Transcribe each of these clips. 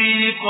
تَصْدِيقَ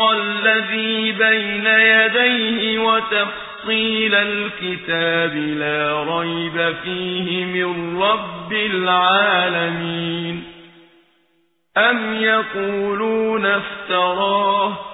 الَّذِي بَيْنَ يَدَيْهِ وَتَفْصِيلَ الْكِتَابِ لَا رَيْبَ فِيهِ مِن رَّبِّ الْعَالَمِينَ. أَمْ يَقُولُونَ افْتَرَاهُ ۖ